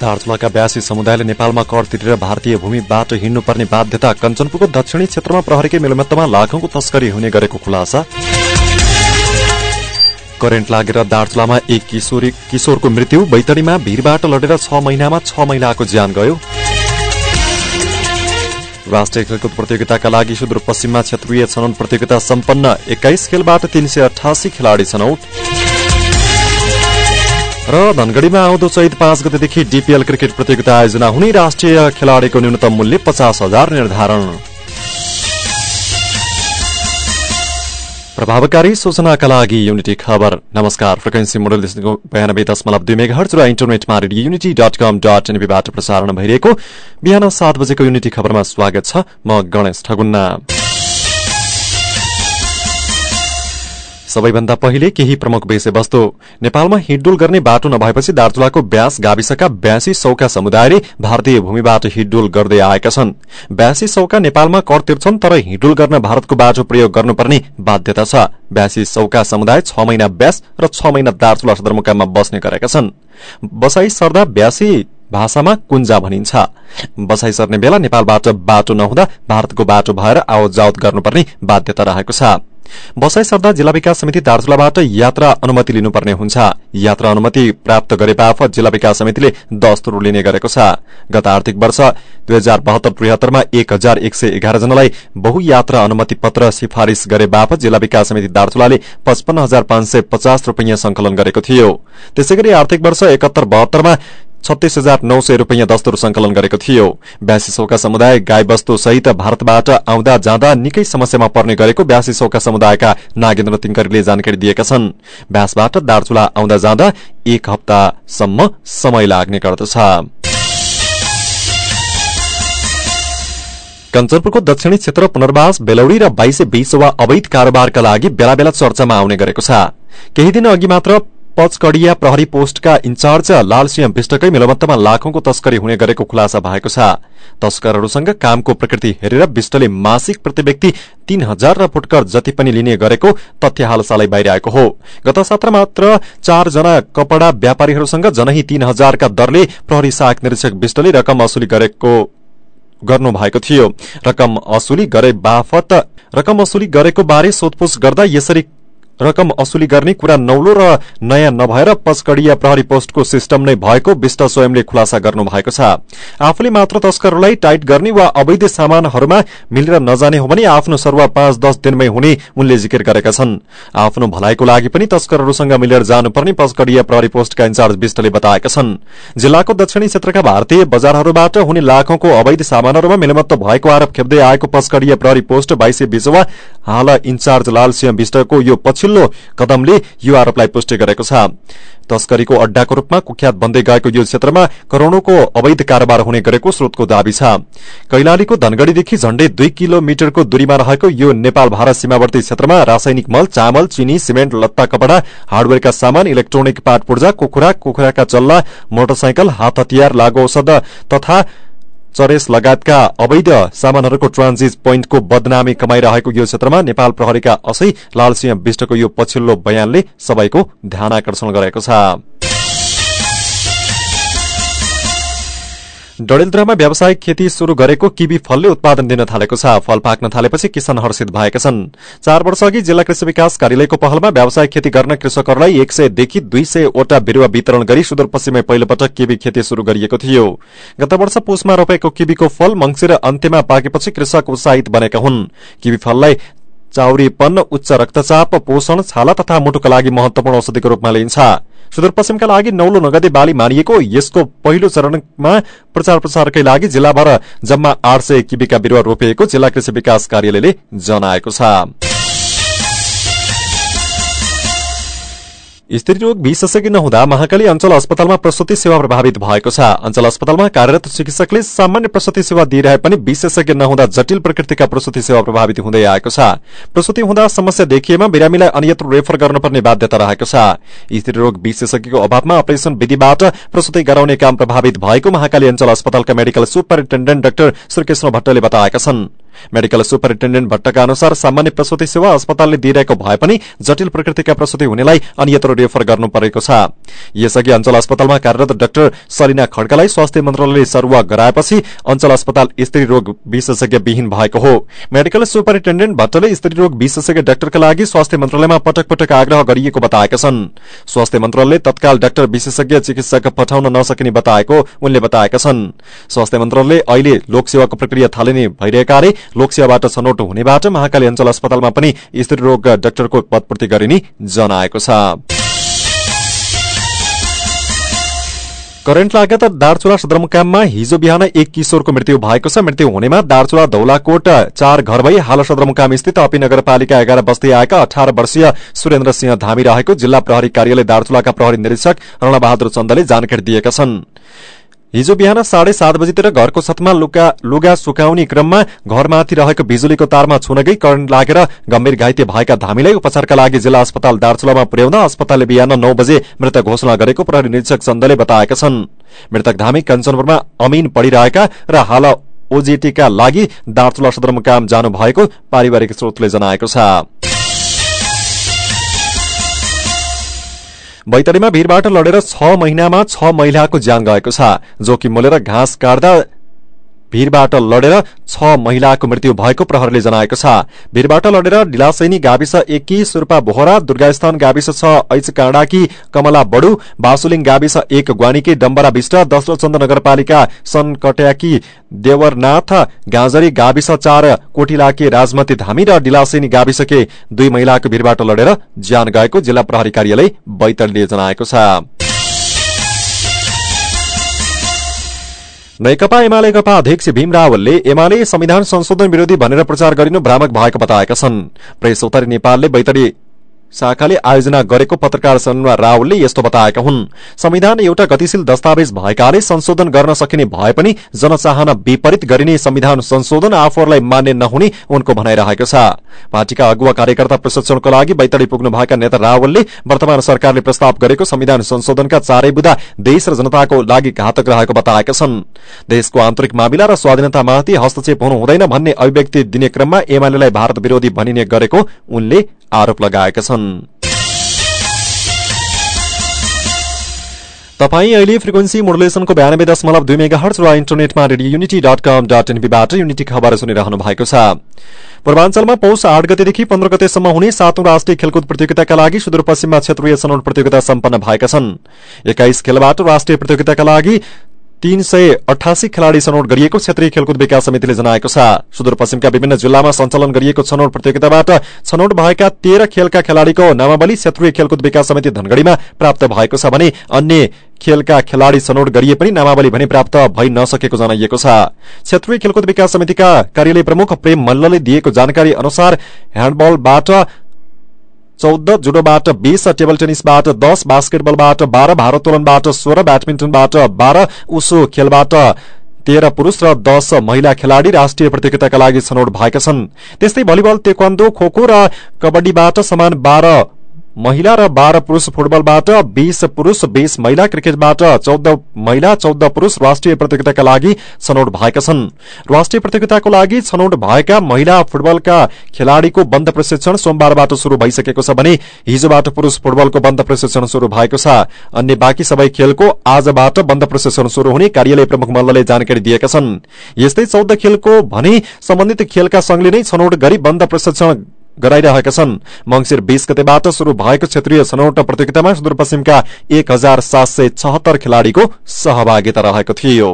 दार्चुलाका व्यासी समुदायले नेपालमा कर तिरेर भारतीय भूमिबाट हिँड्नुपर्ने बाध्यता कञ्चनपुरको दक्षिणी क्षेत्रमा प्रहरीकै मिलमत्तमा लाखौंको तस्करी हुने गरेको खुलासा। करेन्ट लागेर दार्चुलामा एक किशोरी किशोरको मृत्यु बैतडीमा भीरबाट लडेर छ महिनामा छ महिलाको ज्यान गयो। राष्ट्रिय खेलकुद प्रतियोगिताका लागि सुदूरपश्चिममा क्षेत्रीय छनौट प्रतियोगिता सम्पन्न एक्काइस खेलबाट तीन सय अठासी खेलाड़ी छनौट। र धनगढ़ीमा आउँदो चैत पाँच गतेदेखि डीपीएल क्रिकेट प्रतियोगिता आयोजना हुने राष्ट्रिय खेलाड़ीको न्यूनतम मूल्य पचास हजार निर्धारण। प्रभावकारी सूचनाका लागि युनिटी खबर। नमस्कार फ्रिक्वेन्सी मोडल बयानब्बे दशमलव दुई मेगा हर्च र इन्टरनेटमा radio unity dot com dot एनबीबाट प्रसारण भइरहेको बिहान सात बजेको युनिटी खबरमा स्वागत छ म गणेश ठगुन्ना। सबैभन्दा पहिले केही प्रमुख विषयवस्तु। नेपालमा हिडडुल गर्ने बाटो नभएपछि दार्चुलाको ब्यास गाविसका ब्यासी सौका समुदायले भारतीय भूमिबाट हिडडुल गर्दै आएका छन्। ब्यासी सौका नेपालमा कर तिर्छन् तर हिडडुल गर्न भारतको बाटो प्रयोग गर्नुपर्ने बाध्यता छ। ब्यासी सौका समुदाय छ महिना ब्यास र छ महिना दार्चुला सदरमुकाममा बस्ने गरेका छन्। बसाई सर्दा ब्यासी भाषामा कुञ्जा भनिन्छ। बसाई सर्ने बेला नेपालबाट बाटो नहुँदा भारतको बाटो भएर आवत जावत गर्नुपर्ने बाध्यता रहेको छ। बसाई सर्दा जिल्ला विकास समिति दार्चुलाबाट यात्रा अनुमति लिनुपर्ने हुन्छ। यात्रा अनुमति प्राप्त गरे बापत जिल्ला विकास समितिले दस्तुर लिने गरेको छ। गत आर्थिक वर्ष दुई हजार बहत्तर त्रिहत्तरमा एक हजार एक सय एघार जनालाई बहुयात्रा अनुमति पत्र सिफारिश गरे बापत जिल्ला विकास समिति दार्चुलाले पचपन्न हजार पाँच सय पचास रूपियाँ संकलन गरेको थियो। त्यसै गरी आर्थिक वर्ष एकहत्तर बहत्तरमा छत्तीस हजार नौ सय रूपियाँ दस्तुर संकलन गरेको थियो। ब्यासी सौका समुदाय गाई वस्तु सहित भारतबाट आउँदा जाँदा निकै समस्यामा पर्ने गरेको ब्यासी सौका समुदायका नागेन्द्र तिङ्करीले जानकारी दिएका छन्। ब्यासबाट दार्चुला आउँदा जाँदा एक हप्तासम्म समय लाग्ने गर्दछ। कञ्चनपुरको दक्षिणी क्षेत्र पुनर्वास बेलौडी र बाइसे बीसवा अवैध कारोबारका लागि बेला बेला चर्चामा आउने गरेको छ। केही दिन अघि मात्र पचकडिया प्रहरी पोस्टका इन्चार्ज लालसिंह विष्टकै मिलमत्तमा लाखौंको तस्करी हुने गरेको खुलासा भएको छ। तस्करहरूसँग कामको प्रकृति हेरेर विष्टले मासिक प्रति व्यक्ति तीन हजार र फुटकर जति पनि लिने गरेको तथ्य हालसालै बाहिर आएको हो। गत सत्र मात्र चारजना कपड़ा व्यापारीहरूसँग जनही तीन हजारका दरले प्रहरी सहायक निरीक्षक विष्टले रकम असुली गरेको गर्नु भएको थियो। रकम असुली गरे बाफत रकम असुली गरेको बारे सोधपूछ गर्दा यसरी रकम असुली गर्ने कुरा नौलो र नयाँ नभएर पचकडिया प्रहरी पोस्टको सिस्टम नै भएको विष्ट स्वयंले खुलासा गर्नु भएको छ। आफूले मात्र तस्करलाई टाइट गर्ने वा अवैध सामानहरूमा मिलेर नजाने हो भने आफ्नो सरुवा पाँच दस दिनमै हुने उनले जिकिर गरेका छन्। आफ्नो भलाइको लागि पनि तस्करहरूसँग मिलेर जानुपर्ने पचकडिया प्रहरी पोस्टका इन्चार्ज विष्टले बताएका छन्। जिल्लाको दक्षिणी क्षेत्रका भारतीय बजारहरूबाट हुने लाखौंको अवैध सामानहरूमा मिलमत्त भएको आरोप खेप्दै आएको पचकडिया प्रहरी पोस्ट बाइसे बिजुवा हाल इन्चार्ज लालसिंह विष्टको यो पछिल्लो कदमले यो आरोपलाई पुष्टि गरेको छ। तस्करीको अड्डाको रूपमा कुख्यात बन्दै गएको यो क्षेत्रमा करोड़ौंको अवैध कारोबार हुने गरेको स्रोतको दावी छ। कैलालीको धनगढ़ीदेखि झण्डै दुई किलोमिटरको दूरीमा रहेको यो नेपाल भारत सीमावर्ती क्षेत्रमा रासायनिक मल चामल चिनी सिमेन्ट लत्ता कपड़ा हार्डवेयरका सामान इलेक्ट्रोनिक पाट पूर्जा कुखुरा कुखुराका चल्ला मोटरसाइकल हात हतियार लागू औषध तथा चरेस लगायतका अवैध सामानहरूको ट्रान्जिट पोइन्टको बदनामी कमाइरहेको यो क्षेत्रमा नेपाल प्रहरीका असै लालसिंह विष्टको यो पछिल्लो बयानले सबैको ध्यान आकर्षण गरेको छ। डडेलधुरामा व्यावसायिक खेती शुरू गरेको किबी फलले उत्पादन दिन थालेको छ। फल पाक्न थालेपछि किसान हर्षित भएका छन्। चार वर्ष अघि जिल्ला कृषि विकास कार्यालयको पहलमा व्यावसायिक खेती गर्न कृषकहरूलाई एक सयदेखि दुई सयवटा बिरूवा वितरण गरी सुदूरपश्चिममै पहिलोपटक किबी खेती शुरू गरिएको थियो। गत वर्ष पुसमा रोपेको किबीको फल मंगिर अन्त्यमा पाकेपछि कृषक उत्साहित बनेका हुन्। किबी फललाई चाउरीपन उच्च रक्तचाप पोषण छाला तथा मुटुका लागि महत्वपूर्ण औषधिको रूपमा लिइन्छ। सुदूरपश्चिमका लागि नौलो नगदे बाली मानिएको यसको पहिलो चरणमा प्रचार प्रसारकै लागि जिल्लाभर जम्मा आठ सय किबीका बिरूवा रोपिएको जिल्ला कृषि विकास कार्यालयले जनाएको छ। स्त्रीरोग विशेषज्ञ नहुँदा महाकाली अञ्चल अस्पतालमा प्रसुति सेवा प्रभावित भएको छ। अञ्चल अस्पतालमा कार्यरत चिकित्सकले सामान्य प्रसुति सेवा दिइरहे पनि विशेषज्ञ नहुँदा जटिल प्रकृतिका प्रसुति सेवा प्रभावित हुँदै आएको छ। प्रसुति हुँदा समस्या देखिएमा बिरामीलाई अन्यत्र रेफर गर्नुपर्ने बाध्यता रहेको छ। स्त्रीरोग विशेषज्ञको अभावमा अपरेशन विधिबाट प्रसुति गराउने काम प्रभावित भएको महाकाली अञ्चल अस्पतालका मेडिकल सुपरिन्टेण्डेन्ट डाक्टर श्रीकृष्ण भट्टले बताएका छन्। मेडिकल सुपरिन्टेण्डेन्ट भट्टका अनुसार सामान्य प्रसूति सेवा अस्पतालले दिइरहेको भए पनि जटिल प्रकृतिका प्रसूति हुनेलाई अन्यत्र रेफर गर्नु परेको छ यसअघि अञ्चल अस्पतालमा कार्यरत डाक्टर सलिना खड्कालाई स्वास्थ्य मन्त्रालयले सरुवा गराएपछि अञ्चल अस्पताल स्त्री रोग विशेषज्ञ विहीन भएको हो मेडिकल सुपरिन्टेण्डेन्ट भट्टले स्त्री रोग विशेषज्ञ डाक्टरका लागि स्वास्थ्य मन्त्रालयमा पटक पटक आग्रह गरिएको बताएका छन् स्वास्थ्य मन्त्रालयले तत्काल डाक्टर विशेषज्ञ चिकित्सक पठाउन नसकिने बताएको उनले बताएका छन् स्वास्थ्य मन्त्रालयले अहिले लोकसेवाको प्रक्रिया थालिने भइरहेकाले लोकसेवाबाट छनौट हुनेबाट महाकाली अञ्चल अस्पतालमा पनि स्त्री रोग डाक्टरको पदपूर्ति गरिने जनाएको छ। करेन्ट लागत दार्चुला सदरमुकाममा हिजो बिहान एक किशोरको मृत्यु भएको छ। मृत्यु हुनेमा दार्चुला धौलाकोट चार घर भई हाल सदरमुकाम स्थित अपी नगरपालिका एघार बस्दै आएका अठार वर्षीय सुरेन्द्र सिंह धामी रहेको जिल्ला प्रहरी कार्यालय दार्चुलाका प्रहरी निरीक्षक रणबहादुर चन्दले जानकारी दिएका छन्। हिजो बिहान साढे सात बजीतिर घरको छतमा लुगा सुकाउने क्रममा घरमाथि रहेको बिजुलीको तारमा छुनगै करेन्ट लागेर गम्भीर घाइते भएका धामीलाई उपचारका लागि जिल्ला अस्पताल दार्चुलामा पुर्याउँदा अस्पतालले बिहान नौ बजे मृत घोषणा गरेको प्रहरी निरीक्षक चन्दले बताएका छन्। मृतक धामी कञ्चनपुरमा अमिन पढिरहेका र हाल ओजेटीका लागि दार्चुला सदरमुकाम जानु भएको पारिवारिक स्रोतले जनाएको छ। बैतडीमा भीरबाट लडेर छ महिनामा छ महिलाको ज्यान गएको छ। जोखिम मोलेर घाँस काट्दा भीरबाट लडेर छ महिलाको मृत्यु भएको प्रहरले जनाएको छ। भीरबाट लडेर डिलासैनी गाविस एकी सुर्पा बोहरा दुर्गास्थान गाविस छ ऐच काँडाकी कमला बडु बासुलिङ गाविस एक ग्वानीकी डम्बरा विष्ट दशरथ चन्द नगरपालिका सनकट्याकी देवरनाथ गाँजरी गाविस चार कोटिलाकी राजमती धामी र डिलासैनी गाविसके दुई महिलाको भीरबाट लडेर ज्यान गएको जिल्ला प्रहरी कार्यालय बैतडले जनाएको छ। नेकपा एमाले नेकपा अध्यक्ष भीम रावलले एमाले संविधान संशोधन विरोधी भनेर प्रचार गरिनु भ्रामक भएको बताएका छन्। प्रेस उत्तरी नेपालले बैतडी शाखाले आयोजना गरेको पत्रकार सम्मेलनमा रावलले यस्तो बताएका हुन्। संविधान एउटा गतिशील दस्तावेज भएकाले संशोधन गर्न सकिने भए पनि जनचाहना विपरीत गरिने संविधान संशोधन आफूहरूलाई मान्य नहुने उनको भनाइरहेको छ। पार्टीका अगुवा कार्यकर्ता प्रशिक्षणको लागि बैतडी पुग्नु भएका नेता रावलले वर्तमान सरकारले प्रस्ताव गरेको संविधान संशोधनका चारै बुदा देश र जनताको लागि घातक रहेको बताएका छन्। देशको आन्तरिक मामिला र स्वाधीनतामाथि हस्तक्षेप हुनु हुँदैन भन्ने अभिव्यक्ति दिने क्रममा एमालेलाई भारत विरोधी भनिने गरेको उनले आरोप लगाएका छन्। तपाईँ अहिले फ्रिक्वेन्सी मोडुलेसनको बयानब्बे दशमलव दुई मेगा हर्च र इन्टरनेटमा radio unity dot com dot एनपीबाट unity खबर सुनिरहनु भएको छ। पूर्वाञ्चलमा पौष आठ गतेदेखि पन्ध्र गतेसम्म हुने सातौं राष्ट्रिय खेलकुद प्रतियोगिताका लागि सुदूरपश्चिममा क्षेत्रीय छनौट प्रतियोगिता सम्पन्न भएका छन्। एक्काइस खेलबाट राष्ट्रिय प्रतियोगिताका लागि तीन सय अठासी खेलाड़ी छनौट गरिएको क्षेत्रीय खेलकुद विकास समितिले जनाएको छ। सुदूरपश्चिमका विभिन्न जिल्लामा सञ्चालन गरिएको छनौट प्रतियोगिताबाट छनौट भएका तेह्र खेलका खेलाड़ीको नामावली क्षेत्रीय खेलकुद विकास समिति धनगढ़ीमा प्राप्त भएको छ भने अन्य खेलका खेलाड़ी छनौट गरिए पनि नामावली भने प्राप्त भइ नसकेको जनाइएको छ। क्षेत्रीय खेलकुद विकास समितिका कार्यालय प्रमुख प्रेम मल्लले दिएको जानकारी अनुसार ह्याण्डबलबाट चौध जुडोबाट बीस टेबल टेनिसबाट दस बास्केटबलबाट बाह्र भारोत्तोलनबाट सोह्र ब्याडमिन्टनबाट बाह्र उसो खेलबाट तेह्र पुरूष र दश महिला खेलाड़ी राष्ट्रिय प्रतियोगिताका लागि छनौट भएका छन्। त्यस्तै भलिबल तेक्वान्दो खोखो र कबड्डीबाट समान बाह्र महिला र बाह्र पुरूष फुटबलबाट बीस पुरूष बीस महिला क्रिकेटबाट चौध महिला चौध पुरूष राष्ट्रिय प्रतियोगिताका लागि छनौट भएका छन्। राष्ट्रिय प्रतियोगिताको लागि छनौट भएका महिला फुटबलका खेलाड़ीको बन्द प्रशिक्षण सोमबारबाट शुरू भइसकेको छ भने हिजोबाट पुरूष फुटबलको बन्द प्रशिक्षण शुरू भएको छ। अन्य बाँकी सबै खेलको आजबाट बन्द प्रशिक्षण शुरू हुने कार्यालय प्रमुख मल्लले जानकारी दिएका छन्। यस्तै चौध खेलको भने सम्बन्धित खेलका संघले नै छनौट गरी बन्द प्रशिक्षण गराइरहेका छन्। मंगिर बीस गतेबाट शुरू भएको क्षेत्रीय छनौट प्रतियोगितामा सुदूरपश्चिमका एक हजार सात सय खेलाड़ीको सहभागिता रहेको थियो।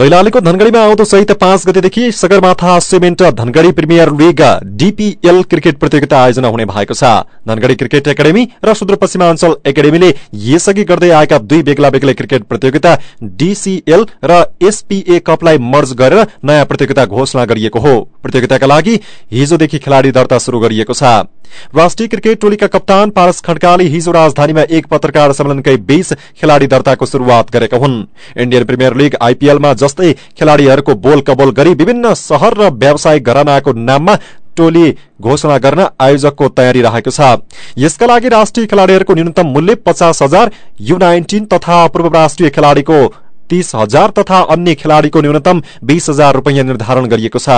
कैलालीको धनगढ़ीमा आउँदो चैत पाँच गतेदेखि Sagarmatha cement Dhangadhi premier league DPL cricket प्रतियोगिता आयोजना हुने भएको छ। धनगढ़ी क्रिकेट एकाडेमी र सुदूरपश्चिमाञ्चल एकाडेमीले यसअघि गर्दै आएका दुई बेग्ला बेग्लै क्रिकेट प्रतियोगिता डीसीएल र एसपीए कपलाई मर्ज गरेर नयाँ प्रतियोगिता घोषणा गरिएको हो। प्रतियोगिताका लागि हिजोदेखि खेलाड़ी दर्ता शुरू गरिएको छ। राष्ट्रिय क्रिकेट टोलीका कप्तान पारस खड्काले हिजो राजधानीमा एक पत्रकार सम्मेलनकै बीच खेलाड़ी दर्ताको शुरूआत गरेका हुन्। इण्डियन प्रिमियर लीग आईपीएलमा जस्तै खेलाड़ीहरूको बोल कबोल गरी विभिन्न शहर र व्यावसायिक घरानाको नाममा टोली घोषणा गर्न आयोजकको तयारी रहेको छ। यसका लागि राष्ट्रिय खेलाड़ीहरूको न्यूनतम मूल्य पचास हजार यु नाइन्टिन तथा पूर्व राष्ट्रिय खेलाड़ीको तीस हजार तथा अन्य खेलाड़ीको न्यूनतम बीस हजार रूपियाँ निर्धारण गरिएको छ।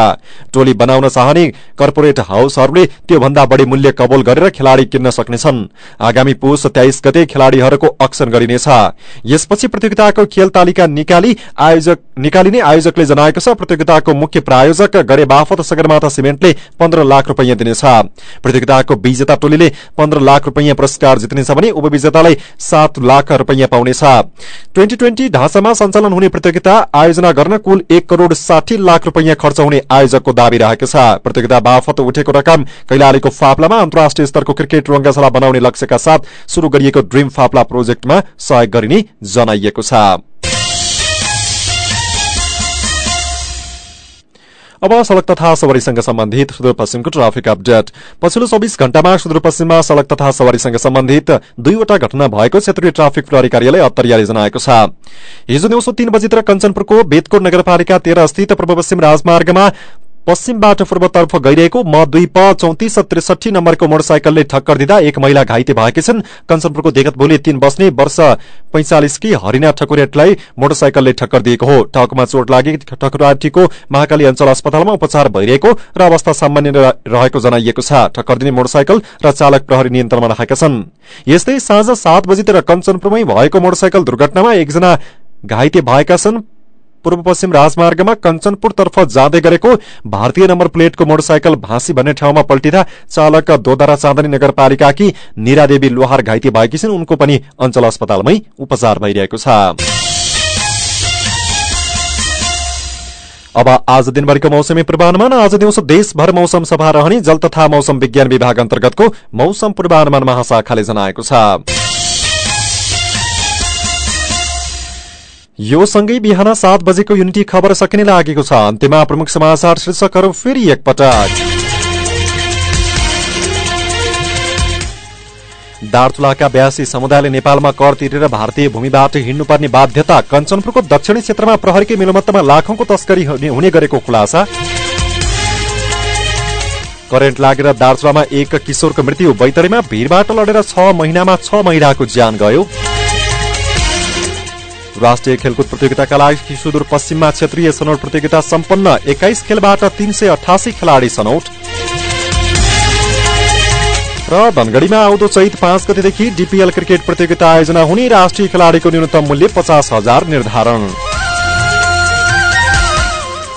टोली बनाउन चाहने कर्पोरेट हाउसहरूले त्योभन्दा बढ़ी मूल्य कबोल गरेर खेलाड़ी किन्न सक्नेछन्। आगामी पुष तेइस गते खेलाड़ीहरूको अक्सन गरिनेछ। यसपछि प्रतियोगिताको खेल तालिका निकाली आयोजक निकालिने आयोजकले जनाएको छ प्रतियोगिताको मुख्य प्रायोजक गरे बाफत सगरमाथा सिमेन्टले पन्ध्र लाख रूपियाँ दिनेछ। प्रतियोगिताको विजेता टोलीले पन्ध्र लाख रूपियाँ पुरस्कार जित्नेछ भने उपविजेतालाई सात लाख रूपियाँ पाउनेछ। ट्वेन्टी सञ्चालन हुने प्रतियोगिता आयोजना गर्न कुल एक करोड़ साठी लाख रूपियाँ खर्च हुने आयोजकको दावी रहेको छ। प्रतियोगिता बाफत उठेको रकम कैलालीको फाप्लामा अन्तर्राष्ट्रिय स्तरको क्रिकेट रंगशाला बनाउने लक्ष्यका साथ शुरू गरिएको ड्रीम फाप्ला प्रोजेक्टमा सहयोग गरिने जनाइएको छ। अब सड़क तथा सवारीसँग सम्बन्धित सुदूरपश्चिमको ट्राफिक अपडेट। पछिल्लो चौबिस घण्टामा सुदूरपश्चिममा सड़क तथा सवारीसँग सम्बन्धित दुईवटा घटना भएको क्षेत्रीय ट्राफिक प्रहरी कार्यालय अत्तरियाले जनाएको छ। हिजो दिउँसो तीन बजीतिर कञ्चनपुरको बेतकोट नगरपालिका तेह्र स्थित पूर्व पश्चिम राजमार्गमा पश्चिमबाट पूर्वतर्फ गइरहेको म दुई प चौतिस त्रिसठी नम्बरको मोटरसाइकलले ठक्कर दिँदा एक महिला घाइते भएकी छन्। कञ्चनपुरको देखत भोलि तीन बस्ने वर्ष पैंचालिसकी हरिना ठकुरेटलाई मोटरसाइकलले ठक्कर दिएको हो। टाउकोमा चोट लागि ठकुराटीको महाकाली अञ्चल अस्पतालमा उपचार भइरहेको र अवस्था सामान्य रहेको जनाइएको छ। ठक्कर दिने मोटरसाइकल र चालक प्रहरी नियन्त्रणमा राखेका छन्। यस्तै साँझ सात बजीतिर कञ्चनपुरमै भएको मोटरसाइकल दुर्घटनामा एकजना घाइते भएका छन्। पूर्व पश्चिम राजमार्गमा कञ्चनपुरतर्फ जाँदै गरेको भारतीय नम्बर प्लेटको मोटरसाइकल भाँसी भन्ने ठाउँमा पल्टिँदा चालक दोधारा चाँदनी नगरपालिकाकी निरादेवी लोहार घाइते भएकी छिन्। उनको पनि अञ्चल अस्पतालमै उपचार भइरहेको छ। अब आज दिनभरिको मौसमी पूर्वानुमान। आज दिउँसो देशभर मौसम सफा रहने जल तथा मौसम विज्ञान विभाग अन्तर्गतको मौसम पूर्वानुमान महाशाखाले जनाएको छ। यो सँगै बिहान सात बजेको युनिटी खबर सकिने लागेको छ। अन्त्यमा प्रमुख समाचार शीर्षकहरू फेरि एकपटक। दार्चुलाका ब्यासी समुदायले नेपालमा कर तिरेर भारतीय भूमिबाट हिँड्नुपर्ने बाध्यता कञ्चनपुरको दक्षिणी क्षेत्रमा प्रहरीकै मिलोमत्तमा लाखौंको तस्करी हुने गरेको खुलासा। करेन्ट लागेर दार्चुलामा एक किशोरको मृत्यु बैतरीमा भीरबाट लडेर छ महिनामा छ महिलाको ज्यान गयो। राष्ट्रिय खेलकुद प्रतियोगिताका लागि सुदूरपश्चिममा क्षेत्रीय छनौट प्रतियोगिता सम्पन्न एक्काइस खेलबाट तीन सय अठासी खेलाडी छनौट र धनगढ़ीमा आउँदो चैत पाँच गतेदेखि डिपिएल क्रिकेट प्रतियोगिता आयोजना हुने राष्ट्रिय खेलाड़ीको न्यूनतम मूल्य पचास हजार निर्धारण।